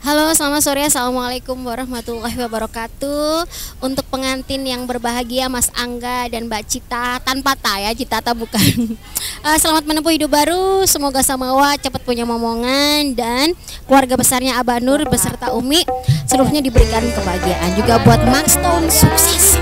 Halo, selamat sore. Assalamualaikum warahmatullahi wabarakatuh. Untuk pengantin yang berbahagia, Mas Angga dan Mbak Cita, tanpa ta ya, Cita ta bukan. Uh, selamat menempuh hidup baru. Semoga Samawa cepat punya momongan dan keluarga besarnya Abah Nur beserta Umi seluruhnya diberikan kebahagiaan. Juga buat Max Stone sukses.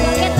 see.